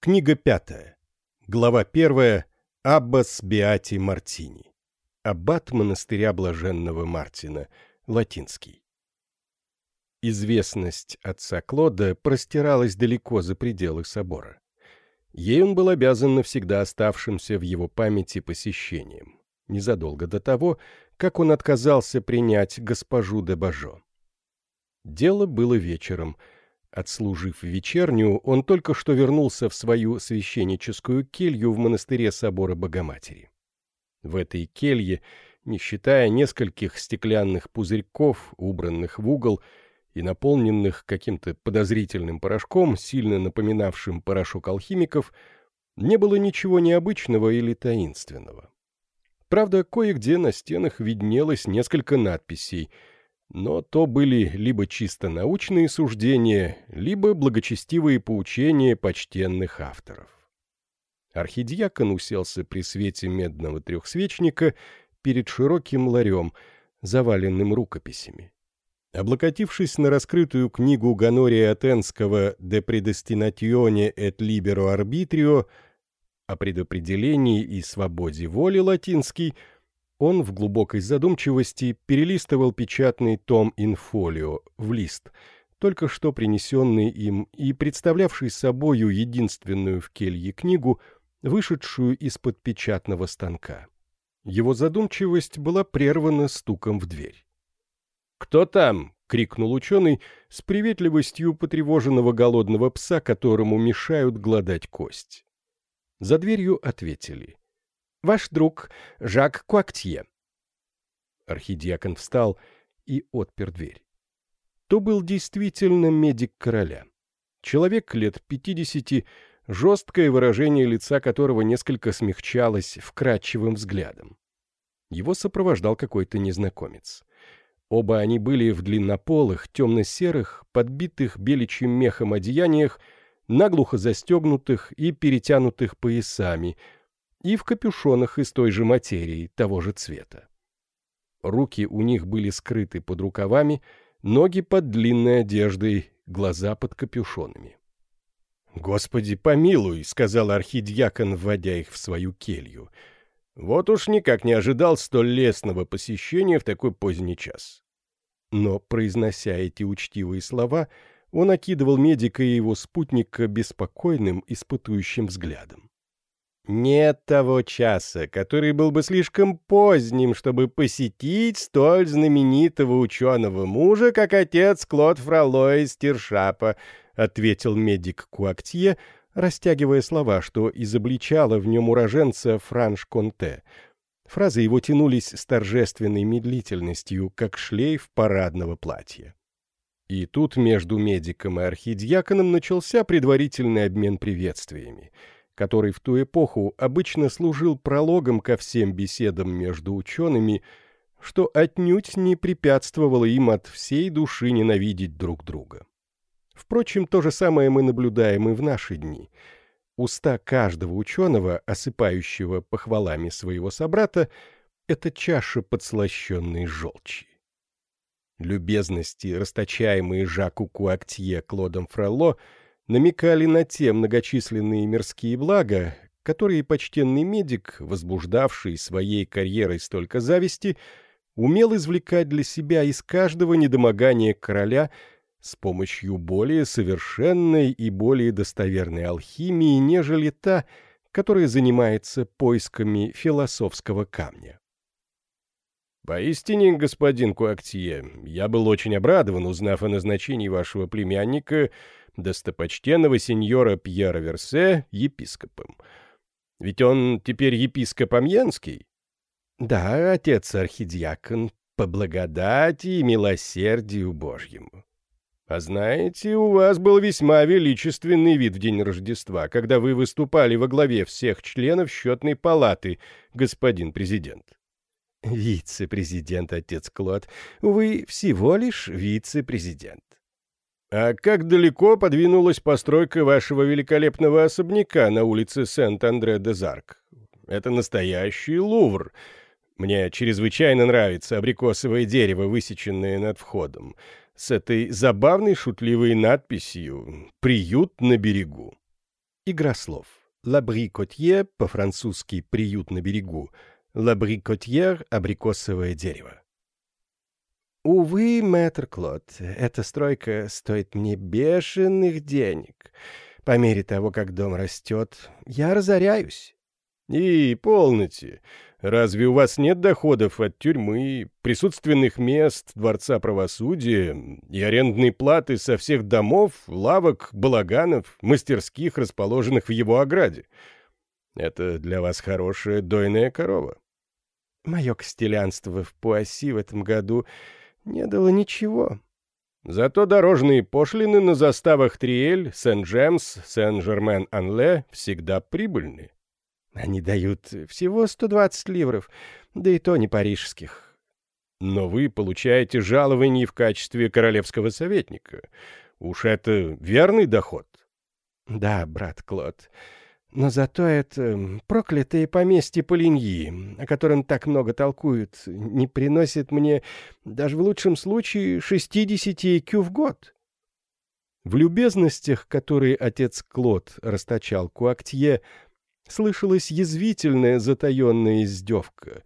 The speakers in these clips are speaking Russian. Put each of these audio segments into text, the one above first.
Книга пятая. Глава первая. Аббас Биати Мартини. Аббат монастыря Блаженного Мартина. Латинский. Известность отца Клода простиралась далеко за пределы собора. Ей он был обязан навсегда оставшимся в его памяти посещением, незадолго до того, как он отказался принять госпожу де Бажо. Дело было вечером — Отслужив вечернюю, он только что вернулся в свою священническую келью в монастыре собора Богоматери. В этой келье, не считая нескольких стеклянных пузырьков, убранных в угол и наполненных каким-то подозрительным порошком, сильно напоминавшим порошок алхимиков, не было ничего необычного или таинственного. Правда, кое-где на стенах виднелось несколько надписей — но то были либо чисто научные суждения, либо благочестивые поучения почтенных авторов. Архидиакон уселся при свете медного трехсвечника перед широким ларем, заваленным рукописями. Облокотившись на раскрытую книгу Ганория Атенского «De predestinatione et libero arbitrio» о предопределении и свободе воли латинский, он в глубокой задумчивости перелистывал печатный том инфолио в лист, только что принесенный им и представлявший собою единственную в келье книгу, вышедшую из-под печатного станка. Его задумчивость была прервана стуком в дверь. «Кто там?» — крикнул ученый с приветливостью потревоженного голодного пса, которому мешают гладать кость. За дверью ответили. Ваш друг Жак Куактье». Архидиакон встал и отпер дверь. То был действительно медик короля. Человек лет пятидесяти, жесткое выражение лица которого несколько смягчалось вкрадчивым взглядом. Его сопровождал какой-то незнакомец. Оба они были в длиннополых, темно-серых, подбитых беличьим мехом одеяниях, наглухо застегнутых и перетянутых поясами — и в капюшонах из той же материи, того же цвета. Руки у них были скрыты под рукавами, ноги под длинной одеждой, глаза под капюшонами. «Господи, помилуй!» — сказал архидьякон, вводя их в свою келью. «Вот уж никак не ожидал столь лестного посещения в такой поздний час». Но, произнося эти учтивые слова, он окидывал медика и его спутника беспокойным, испытующим взглядом. Нет того часа, который был бы слишком поздним, чтобы посетить столь знаменитого ученого мужа, как отец Клод Фроло из Тиршапа, — ответил медик Куактье, растягивая слова, что изобличало в нем уроженца Франш-Конте. Фразы его тянулись с торжественной медлительностью, как шлейф парадного платья. И тут между медиком и архидьяконом начался предварительный обмен приветствиями — который в ту эпоху обычно служил прологом ко всем беседам между учеными, что отнюдь не препятствовало им от всей души ненавидеть друг друга. Впрочем, то же самое мы наблюдаем и в наши дни. Уста каждого ученого, осыпающего похвалами своего собрата, — это чаша подслащенной желчи. Любезности, расточаемые Жаку Куактье Клодом Фролло — намекали на те многочисленные мирские блага, которые почтенный медик, возбуждавший своей карьерой столько зависти, умел извлекать для себя из каждого недомогания короля с помощью более совершенной и более достоверной алхимии, нежели та, которая занимается поисками философского камня. «Поистине, господин Куактье, я был очень обрадован, узнав о назначении вашего племянника достопочтенного сеньора Пьера Версе епископом. Ведь он теперь епископ Амьенский? Да, отец архидиакон, по благодати и милосердию Божьему. А знаете, у вас был весьма величественный вид в день Рождества, когда вы выступали во главе всех членов счетной палаты, господин президент. Вице-президент, отец Клод. Вы всего лишь вице-президент. «А как далеко подвинулась постройка вашего великолепного особняка на улице Сент-Андре-де-Зарк? Это настоящий лувр. Мне чрезвычайно нравится абрикосовое дерево, высеченное над входом, с этой забавной шутливой надписью «Приют на берегу». Игра слов. «Лабри котье» по-французски «приют на берегу», «лабри котьер» — абрикосовое дерево. «Увы, мэтр Клод, эта стройка стоит мне бешеных денег. По мере того, как дом растет, я разоряюсь». «И полноте. Разве у вас нет доходов от тюрьмы, присутственных мест, Дворца правосудия и арендной платы со всех домов, лавок, балаганов, мастерских, расположенных в его ограде? Это для вас хорошая дойная корова». «Мое костелянство в Пуасси в этом году не дало ничего». Зато дорожные пошлины на заставах Триэль, Сен-Джемс, Сен-Жермен-Анле всегда прибыльны. Они дают всего 120 ливров, да и то не парижских. Но вы получаете жалование в качестве королевского советника. Уж это верный доход. Да, брат Клод. Но зато это проклятые поместье Полиньи, о котором так много толкуют, не приносит мне даже в лучшем случае 60 кю в год. В любезностях, которые отец Клод расточал Куактье, слышалась язвительная затаенная издевка,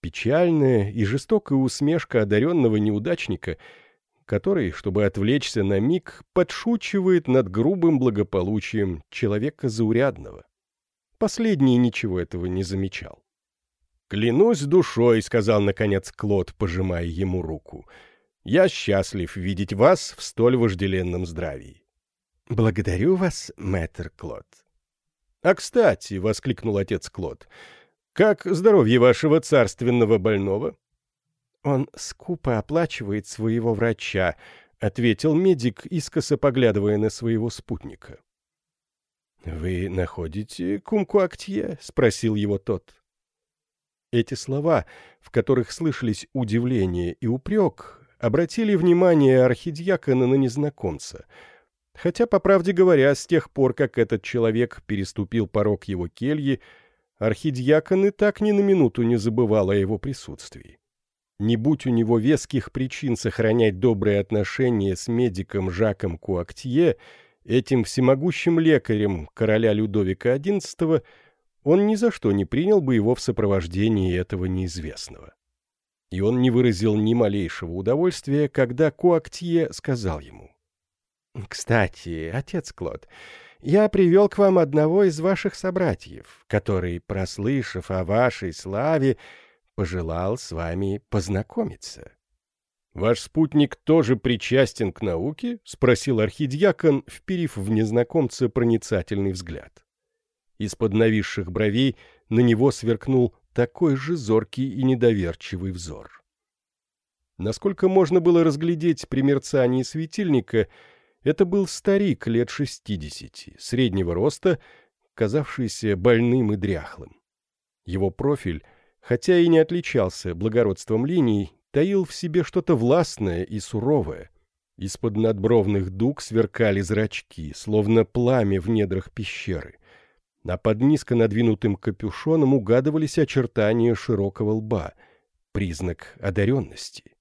печальная и жестокая усмешка одаренного неудачника, который, чтобы отвлечься на миг, подшучивает над грубым благополучием человека заурядного. Последний ничего этого не замечал. «Клянусь душой», — сказал, наконец, Клод, пожимая ему руку. «Я счастлив видеть вас в столь вожделенном здравии». «Благодарю вас, мэтр Клод», «А кстати», — воскликнул отец Клод, — «как здоровье вашего царственного больного?» «Он скупо оплачивает своего врача», — ответил медик, искоса поглядывая на своего спутника. «Вы находите кумкуактье?» — спросил его тот. Эти слова, в которых слышались удивление и упрек, обратили внимание архидьякона на незнакомца — Хотя, по правде говоря, с тех пор, как этот человек переступил порог его кельи, архидьякон и так ни на минуту не забывал о его присутствии. Не будь у него веских причин сохранять добрые отношения с медиком Жаком Куактье, этим всемогущим лекарем короля Людовика XI, он ни за что не принял бы его в сопровождении этого неизвестного. И он не выразил ни малейшего удовольствия, когда Куактье сказал ему — «Кстати, отец Клод, я привел к вам одного из ваших собратьев, который, прослышав о вашей славе, пожелал с вами познакомиться». «Ваш спутник тоже причастен к науке?» — спросил архидьякон, вперив в незнакомца проницательный взгляд. Из-под нависших бровей на него сверкнул такой же зоркий и недоверчивый взор. Насколько можно было разглядеть при мерцании светильника — это был старик лет шестидесяти, среднего роста, казавшийся больным и дряхлым. Его профиль, хотя и не отличался благородством линий, таил в себе что-то властное и суровое. Из-под надбровных дуг сверкали зрачки, словно пламя в недрах пещеры. А под низко надвинутым капюшоном угадывались очертания широкого лба, признак одаренности.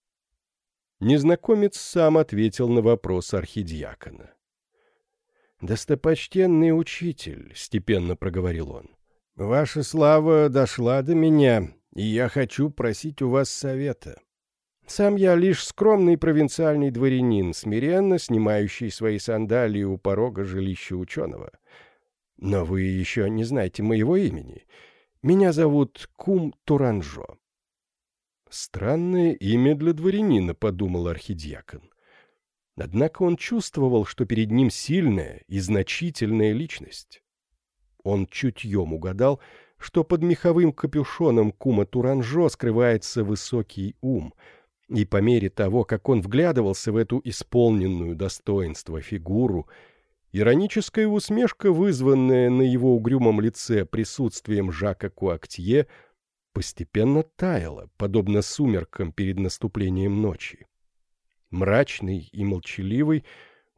Незнакомец сам ответил на вопрос архидиакона. «Достопочтенный учитель», — степенно проговорил он, — «ваша слава дошла до меня, и я хочу просить у вас совета. Сам я лишь скромный провинциальный дворянин, смиренно снимающий свои сандалии у порога жилища ученого. Но вы еще не знаете моего имени. Меня зовут Кум Туранжо. «Странное имя для дворянина», — подумал архидиакон. Однако он чувствовал, что перед ним сильная и значительная личность. Он чутьем угадал, что под меховым капюшоном кума Туранжо скрывается высокий ум, и по мере того, как он вглядывался в эту исполненную достоинство фигуру, ироническая усмешка, вызванная на его угрюмом лице присутствием Жака Куактье, — постепенно таяла, подобно сумеркам перед наступлением ночи. Мрачный и молчаливый,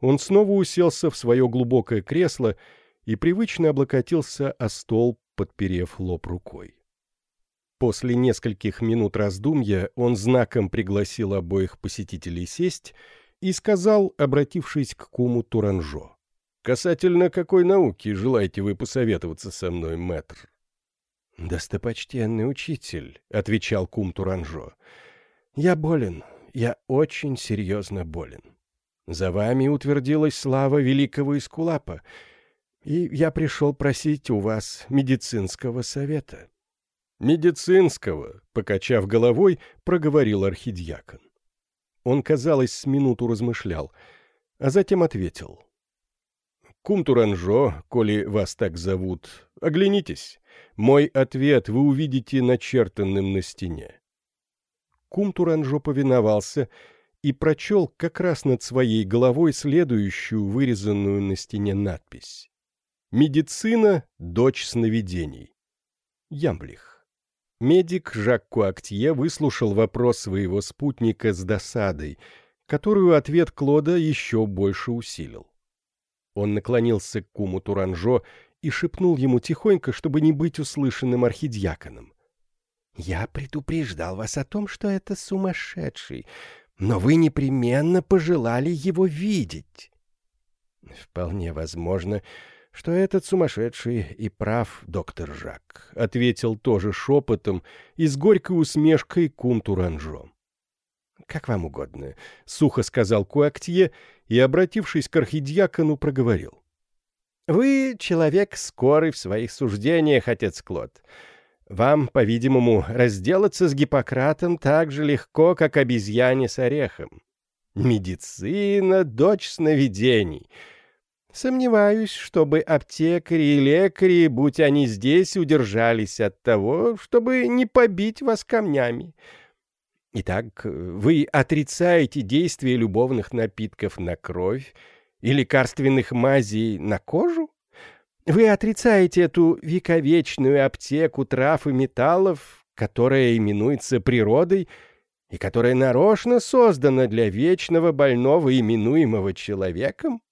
он снова уселся в свое глубокое кресло и привычно облокотился о стол, подперев лоб рукой. После нескольких минут раздумья он знаком пригласил обоих посетителей сесть и сказал, обратившись к куму Туранжо. Касательно какой науки желаете вы посоветоваться со мной, мэтр? «Достопочтенный учитель», — отвечал кум Туранжо, — «я болен, я очень серьезно болен. За вами утвердилась слава великого Искулапа, и я пришел просить у вас медицинского совета». «Медицинского», — покачав головой, проговорил архидьякон. Он, казалось, с минуту размышлял, а затем ответил. «Кум Туранжо, коли вас так зовут, оглянитесь. Мой ответ вы увидите начертанным на стене. Кум Туранжо повиновался и прочел как раз над своей головой следующую вырезанную на стене надпись. «Медицина — дочь сновидений». Ямблих. Медик Жак Куактье выслушал вопрос своего спутника с досадой, которую ответ Клода еще больше усилил. Он наклонился к куму Туранжо и шепнул ему тихонько, чтобы не быть услышанным архидьяконом. «Я предупреждал вас о том, что это сумасшедший, но вы непременно пожелали его видеть». «Вполне возможно, что этот сумасшедший и прав, доктор Жак», — ответил тоже шепотом и с горькой усмешкой кум Туранжо. «Как вам угодно», — сухо сказал Куактье и, обратившись к архидьякону, проговорил. Вы человек скорый в своих суждениях, отец Клод. Вам, по-видимому, разделаться с Гиппократом так же легко, как обезьяне с орехом. Медицина — дочь сновидений. Сомневаюсь, чтобы аптекари и лекари, будь они здесь, удержались от того, чтобы не побить вас камнями. Итак, вы отрицаете действие любовных напитков на кровь и лекарственных мазей на кожу? Вы отрицаете эту вековечную аптеку трав и металлов, которая именуется природой и которая нарочно создана для вечного больного, именуемого человеком? —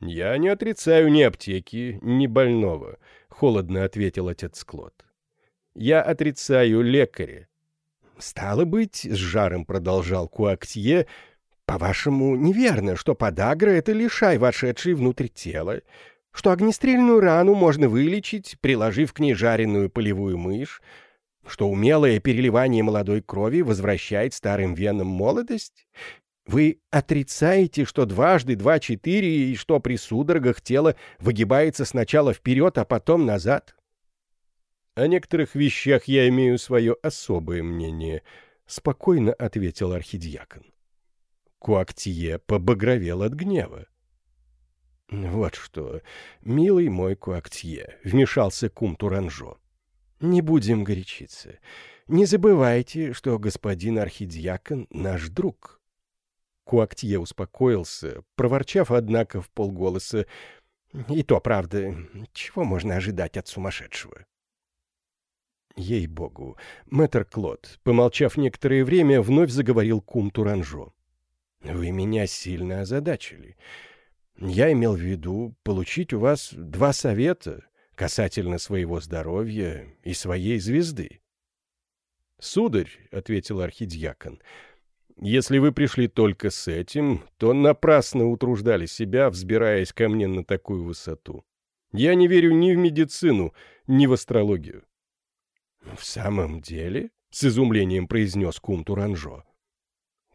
Я не отрицаю ни аптеки, ни больного, — холодно ответил отец Клод. — Я отрицаю лекаря. — Стало быть, — с жаром продолжал Куактье, — по-вашему, неверно, что подагра — это лишай, вошедший внутрь тела, что огнестрельную рану можно вылечить, приложив к ней жареную полевую мышь, что умелое переливание молодой крови возвращает старым венам молодость? Вы отрицаете, что дважды два — четыре, и что при судорогах тело выгибается сначала вперед, а потом назад? О некоторых вещах я имею свое особое мнение, — спокойно ответил архидиакон. Куактье побагровел от гнева. — Вот что, милый мой Куактье, — вмешался кум Туранжо, — не будем горячиться. Не забывайте, что господин архидиакон — наш друг. Куактье успокоился, проворчав, однако, в полголоса. И то, правда, чего можно ожидать от сумасшедшего? Ей-богу, мэтр Клод, помолчав некоторое время, вновь заговорил кум Туранжо. Вы меня сильно озадачили. Я имел в виду получить у вас два совета касательно своего здоровья и своей звезды. — Сударь, — ответил архидьякон, — если вы пришли только с этим, то напрасно утруждали себя, взбираясь ко мне на такую высоту. Я не верю ни в медицину, ни в астрологию. — В самом деле? — с изумлением произнес кум Туранжо.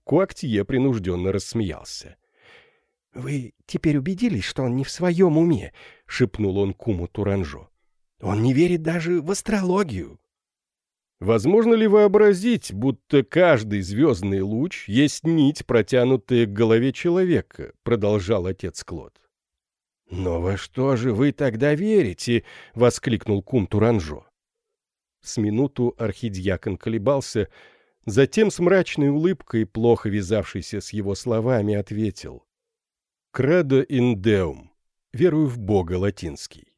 Куактье принужденно рассмеялся. — Вы теперь убедились, что он не в своем уме? — шепнул он куму Туранжо. — Он не верит даже в астрологию. Возможно ли вообразить, будто каждый звездный луч есть нить, протянутая к голове человека, продолжал отец Клод. «Но во что же вы тогда верите?» — воскликнул кум Туранжо. С минуту архидьякон колебался, Затем с мрачной улыбкой, плохо вязавшейся с его словами, ответил. «Кредо индеум. Верую в Бога латинский».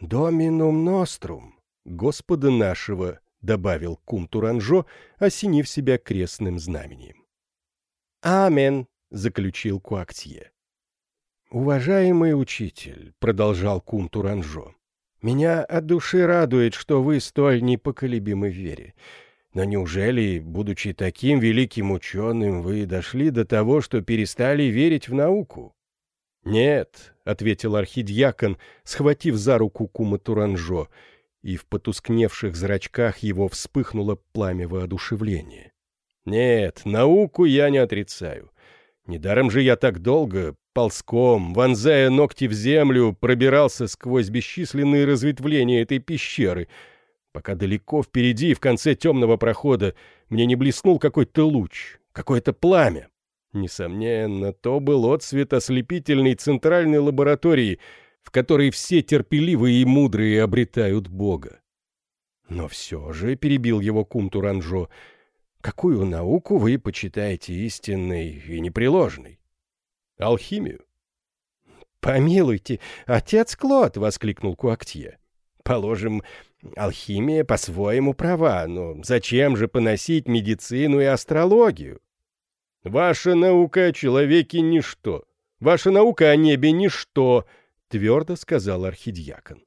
«Доминум нострум. Господа нашего», — добавил кум Туранжо, осенив себя крестным знамением. «Амен», — заключил Куактье. «Уважаемый учитель», — продолжал кум Туранжо, — «меня от души радует, что вы столь непоколебимы в вере. Но неужели, будучи таким великим ученым, вы дошли до того, что перестали верить в науку? «Нет», — ответил архидьякон, схватив за руку кума Туранжо, и в потускневших зрачках его вспыхнуло пламя воодушевления. «Нет, науку я не отрицаю. Недаром же я так долго, ползком, вонзая ногти в землю, пробирался сквозь бесчисленные разветвления этой пещеры, пока далеко впереди, в конце темного прохода, мне не блеснул какой-то луч, какое-то пламя. Несомненно, то был отсвет ослепительной центральной лаборатории, в которой все терпеливые и мудрые обретают Бога. Но все же, — перебил его кум Туранжо, — Какую науку вы почитаете истинной и непреложной? Алхимию? «Помилуйте, отец Клод!» — воскликнул Куактье. «Положим, алхимия по-своему права, но зачем же поносить медицину и астрологию?» «Ваша наука о человеке — ничто. Ваша наука о небе — ничто», — твердо сказал архидьякон.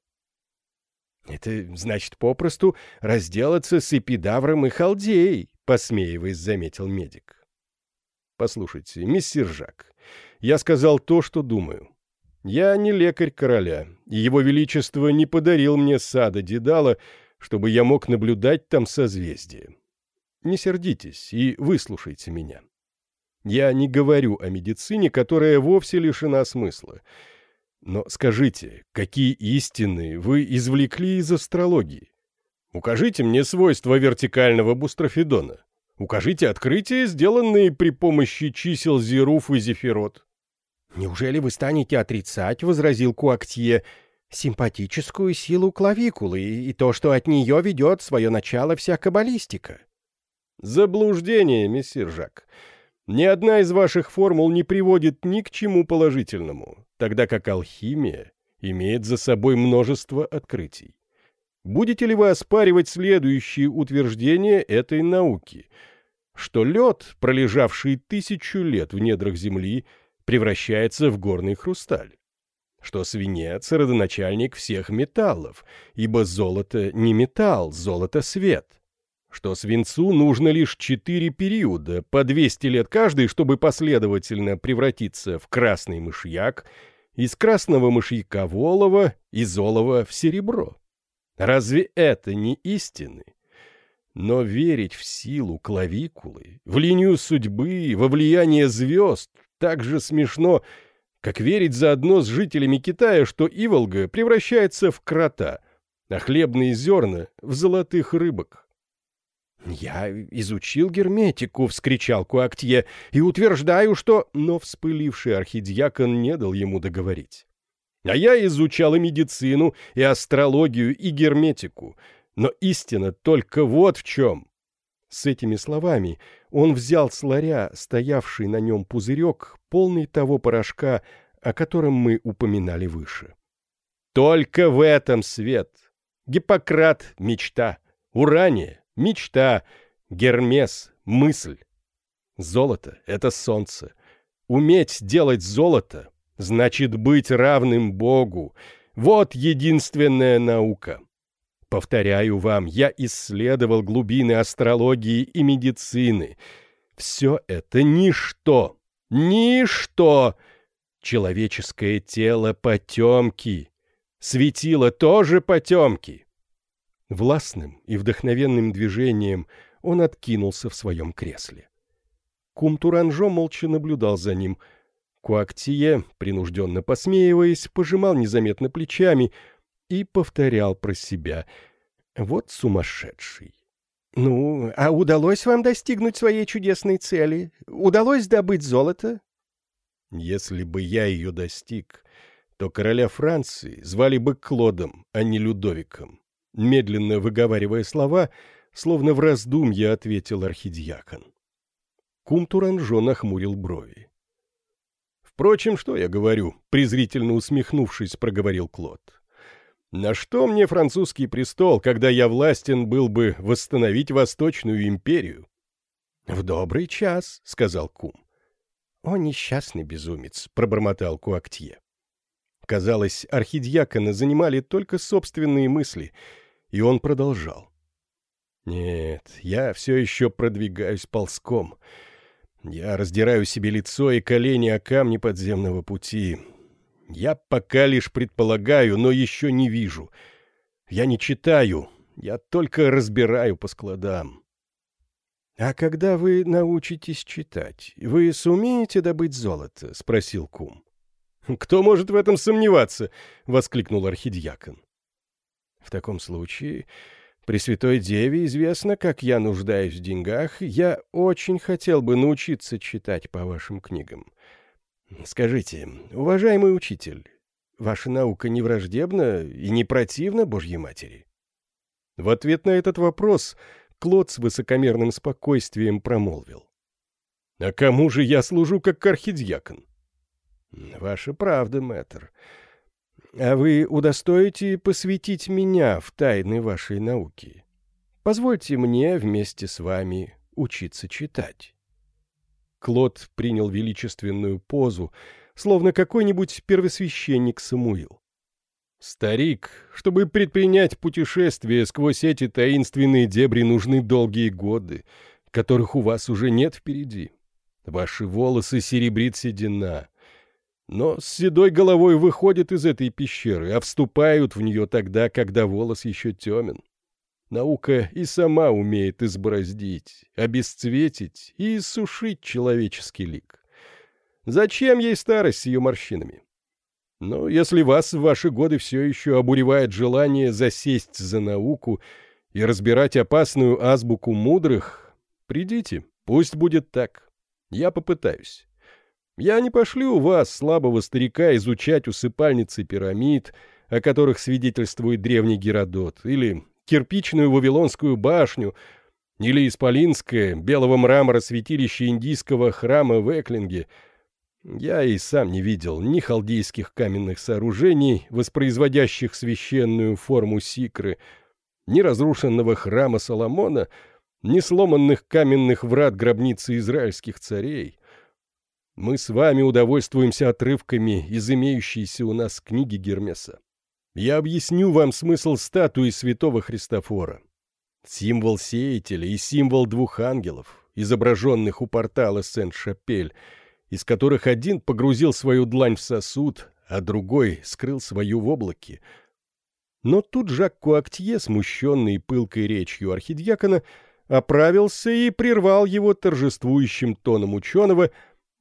«Это значит попросту разделаться с эпидавром и халдеей», посмеиваясь, заметил медик. «Послушайте, миссир Жак, я сказал то, что думаю. Я не лекарь короля, и его величество не подарил мне сада Дедала, чтобы я мог наблюдать там созвездие. Не сердитесь и выслушайте меня. Я не говорю о медицине, которая вовсе лишена смысла. Но скажите, какие истины вы извлекли из астрологии? Укажите мне свойства вертикального бустрофидона. Укажите открытия, сделанные при помощи чисел Зеруф и Зефирот. «Неужели вы станете отрицать, — возразил Куактье, — симпатическую силу клавикулы и то, что от нее ведет свое начало вся каббалистика?» «Заблуждение, мессир Жак. Ни одна из ваших формул не приводит ни к чему положительному, тогда как алхимия имеет за собой множество открытий. Будете ли вы оспаривать следующие утверждения этой науки? Что лед, пролежавший тысячу лет в недрах Земли, превращается в горный хрусталь? Что свинец — родоначальник всех металлов, ибо золото не металл, золото — свет? Что свинцу нужно лишь четыре периода, по 200 лет каждый, чтобы последовательно превратиться в красный мышьяк, из красного мышьяка в олово, из олова в серебро? Разве это не истины? Но верить в силу клавикулы, в линию судьбы, во влияние звезд так же смешно, как верить заодно с жителями Китая, что Иволга превращается в крота, а хлебные зерна — в золотых рыбок. «Я изучил герметику», — вскричал Куактье, — «и утверждаю, что...» Но вспыливший архидиакон не дал ему договорить. А я изучал и медицину, и астрологию, и герметику. Но истина только вот в чем. С этими словами он взял с ларя, стоявший на нем пузырек, полный того порошка, о котором мы упоминали выше. Только в этом свет. Гиппократ — мечта, Урания — мечта, Гермес — мысль. Золото — это солнце. Уметь делать золото значит быть равным Богу. Вот единственная наука. Повторяю вам, я исследовал глубины астрологии и медицины. Все это ничто, ничто. Человеческое тело потемки. Светило тоже потемки. Властным и вдохновенным движением он откинулся в своем кресле. Кум Туранжо молча наблюдал за ним — Куактие, принужденно посмеиваясь, пожимал незаметно плечами и повторял про себя. «Вот сумасшедший!» «Ну, а удалось вам достигнуть своей чудесной цели? Удалось добыть золото?» «Если бы я ее достиг, то короля Франции звали бы Клодом, а не Людовиком». Медленно выговаривая слова, словно в раздумье ответил архидиакон. Кум Туранжо нахмурил брови. «Впрочем, что я говорю?» — презрительно усмехнувшись, проговорил Клод. «На что мне французский престол, когда я властен был бы восстановить Восточную империю?» «В добрый час», — сказал Кум. «О, несчастный безумец!» — пробормотал Куактье. Казалось, архидьякона занимали только собственные мысли, и он продолжал. «Нет, я все еще продвигаюсь ползком». Я раздираю себе лицо и колени о камни подземного пути. Я пока лишь предполагаю, но еще не вижу. Я не читаю, я только разбираю по складам. «А когда вы научитесь читать, вы сумеете добыть золото?» — спросил кум. «Кто может в этом сомневаться?» — воскликнул архидьякон. «В таком случае, Пресвятой Деве известно, как я нуждаюсь в деньгах, я очень хотел бы научиться читать по вашим книгам. Скажите, уважаемый учитель, ваша наука не враждебна и не противна Божьей Матери?» В ответ на этот вопрос Клод с высокомерным спокойствием промолвил. «А кому же я служу как архидьякон?» «Ваша правда, мэтр. А вы удостоите посвятить меня в тайны вашей науки. Позвольте мне вместе с вами учиться читать». Клод принял величественную позу, словно какой-нибудь первосвященник Самуил. Старик, чтобы предпринять путешествие сквозь эти таинственные дебри, нужны долгие годы, которых у вас уже нет впереди. Ваши волосы серебрит седина. Но с седой головой выходят из этой пещеры, а вступают в нее тогда, когда волос еще темен. Наука и сама умеет избороздить, обесцветить и иссушить человеческий лик. Зачем ей старость с ее морщинами? Но если вас в ваши годы все еще обуревает желание засесть за науку и разбирать опасную азбуку мудрых, придите, пусть будет так. Я попытаюсь. Я не пошлю вас, слабого старика, изучать усыпальницы пирамид, о которых свидетельствует древний Геродот, или кирпичную Вавилонскую башню, или исполинское белого мрамора святилище индийского храма в Эклинге — я и сам не видел ни халдейских каменных сооружений, воспроизводящих священную форму сикры, ни разрушенного храма Соломона, ни сломанных каменных врат гробницы израильских царей. Мы с вами удовольствуемся отрывками из имеющейся у нас книги Гермеса. Я объясню вам смысл статуи святого Христофора. Символ сеятеля и символ двух ангелов, изображенных у портала Сент-Шапель — из которых один погрузил свою длань в сосуд, а другой скрыл свою в облаке. Но тут Жак Куактье, смущенный пылкой речью архидьякона, оправился и прервал его торжествующим тоном ученого,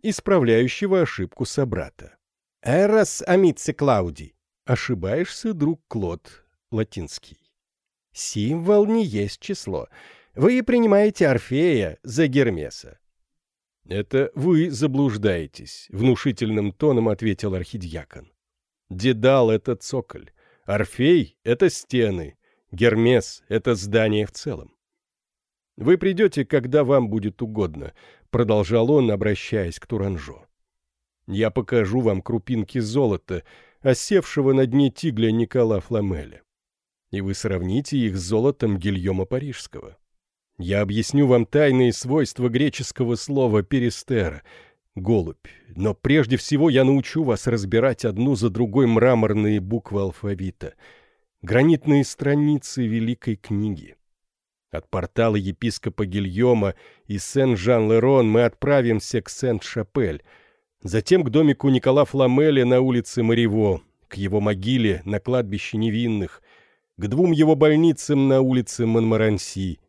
исправляющего ошибку собрата. «Эрос амитсе Клауди». «Ошибаешься, друг Клод», латинский. «Символ не есть число. Вы принимаете Орфея за Гермеса. «Это вы заблуждаетесь», — внушительным тоном ответил архидьякон. «Дедал — это цоколь, Орфей — это стены, Гермес — это здание в целом. «Вы придете, когда вам будет угодно», — продолжал он, обращаясь к Туранжо. «Я покажу вам крупинки золота, осевшего на дне тигля Никола Фламеля, и вы сравните их с золотом Гильома Парижского. Я объясню вам тайные свойства греческого слова «перистера» — «голубь», но прежде всего я научу вас разбирать одну за другой мраморные буквы алфавита, гранитные страницы Великой книги. От портала епископа Гильома и Сен-Жан-Лерон мы отправимся к Сент-Шапель, затем к домику Никола Фламеля на улице Марево, к его могиле на кладбище невинных, к двум его больницам на улице Монмаранси —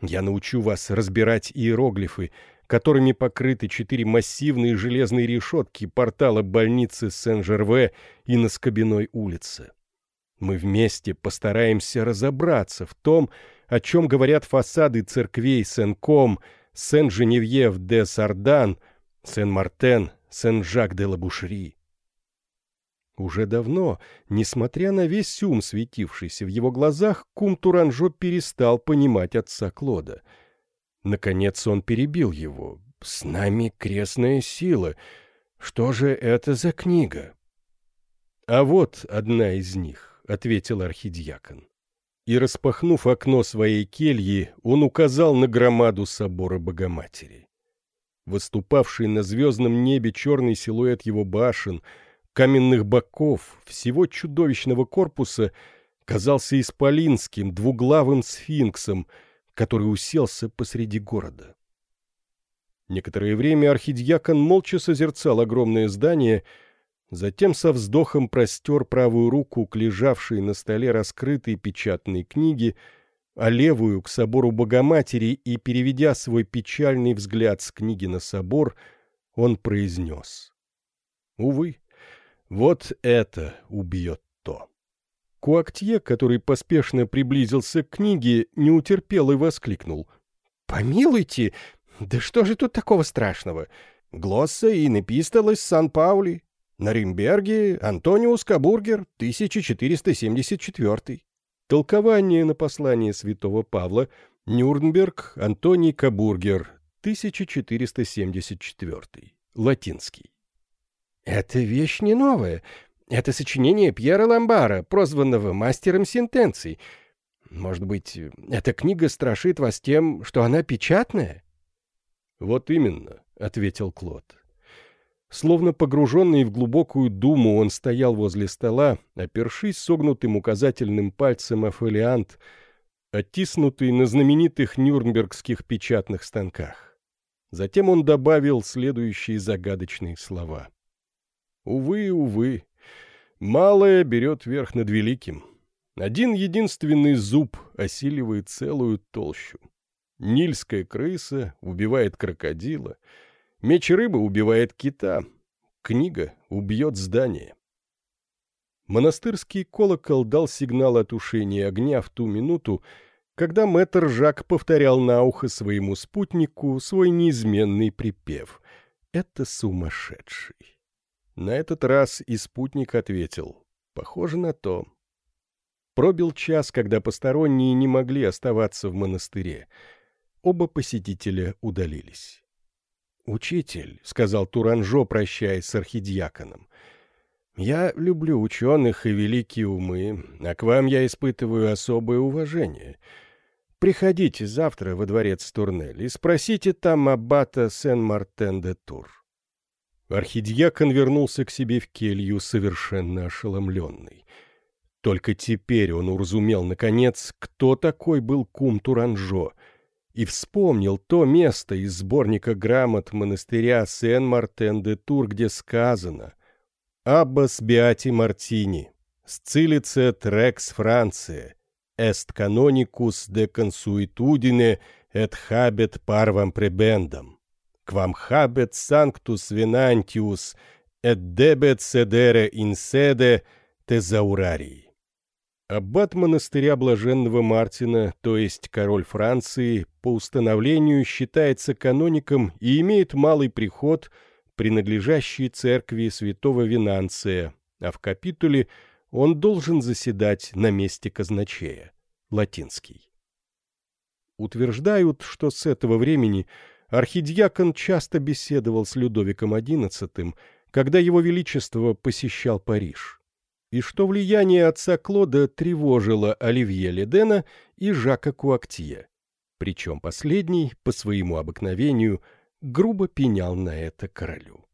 я научу вас разбирать иероглифы, которыми покрыты четыре массивные железные решетки портала больницы Сен-Жерве и на Скобяной улице. Мы вместе постараемся разобраться в том, о чем говорят фасады церквей Сен-Ком, Сен-Женевьев-де-Сардан, Сен-Мартен, Сен-Жак-де-Лабушри. Уже давно, несмотря на весь ум, светившийся в его глазах, кум Туранжо перестал понимать отца Клода. Наконец он перебил его. «С нами крестная сила. Что же это за книга?» «А вот одна из них», — ответил архидьякон. И, распахнув окно своей кельи, он указал на громаду собора Богоматери. Выступавший на звездном небе черный силуэт его башен — каменных боков, всего чудовищного корпуса казался исполинским двуглавым сфинксом, который уселся посреди города. Некоторое время архидьякон молча созерцал огромное здание, Затем со вздохом простер правую руку к лежавшей на столе раскрытой печатной книге, а левую — к собору Богоматери, и, переведя свой печальный взгляд с книги на собор, он произнес. «Увы, вот это убьет то». Куактье, который поспешно приблизился к книге, не утерпел и воскликнул. «Помилуйте! Да что же тут такого страшного? Глосса и Непистолес Сан-Паули, на Римберге Антониус Кабургер, 1474. Толкование на послание святого Павла Нюрнберг Антоний Кабургер, 1474. Латинский. Это вещь не новая. Это сочинение Пьера Ламбара, прозванного мастером сентенций. Может быть, эта книга страшит вас тем, что она печатная? — Вот именно, — ответил Клод. Словно погруженный в глубокую думу, он стоял возле стола, опершись согнутым указательным пальцем о фолиант, оттиснутый на знаменитых нюрнбергских печатных станках. Затем он добавил следующие загадочные слова. «Увы, увы, малое берет верх над великим. Один единственный зуб осиливает целую толщу. Нильская крыса убивает крокодила — Меч рыбы убивает кита. Книга убьет здание. Монастырский колокол дал сигнал о тушении огня в ту минуту, когда мэтр Жак повторял на ухо своему спутнику свой неизменный припев. «Это сумасшедший». На этот раз и спутник ответил. «Похоже на то». Пробил час, когда посторонние не могли оставаться в монастыре. Оба посетителя удалились. «Учитель», — сказал Туранжо, прощаясь с архидиаконом, — «я люблю ученых и великие умы, а к вам я испытываю особое уважение. Приходите завтра во дворец Турнель и спросите там аббата Сен-Мартен-де-Тур». Архидиакон вернулся к себе в келью, совершенно ошеломленный. Только теперь он уразумел, наконец, кто такой был кум Туранжо — и вспомнил то место из сборника грамот монастыря Сен-Мартен-де-Тур, где сказано «Аббас Биати Мартини, сцилицет рекс Франция, эст каноникус де et habet parvam prebendam, quam habet sanctus venantius et debet sedere in sede tesaurarии». Аббат монастыря Блаженного Мартина, то есть король Франции, по установлению считается каноником и имеет малый приход, принадлежащий церкви святого Винанция, а в капитуле он должен заседать на месте казначея. Латинский. Утверждают, что с этого времени архидиакон часто беседовал с Людовиком XI, когда его величество посещал Париж и что влияние отца Клода тревожило Оливье Ледена и Жака Куактье. Причем последний, по своему обыкновению, грубо пенял на это королю.